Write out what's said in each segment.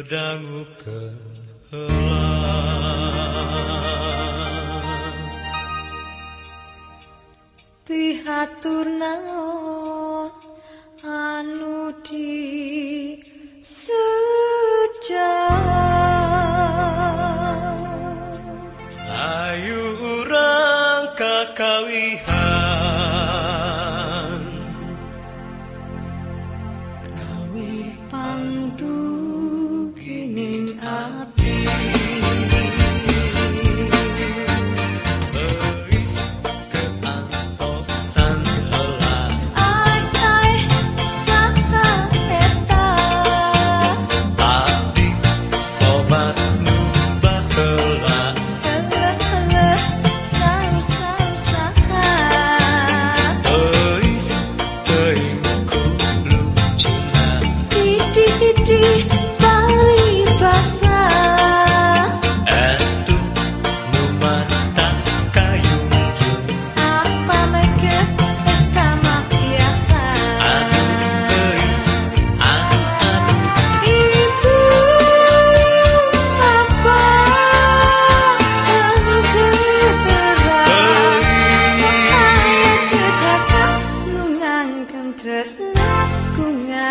Danguk kelam pihatur naon anu di sejak ayu urang kakawihan kawipan. No.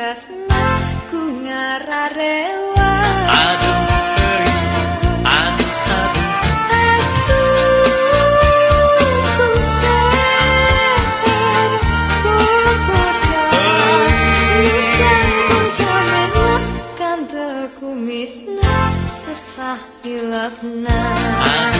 Tresna ku ngararewa Aduh peris, aduh aduh. Restu ku sepen ku bodoh Hujan hujan enak kandel kumisna sesah ilakna Aduh.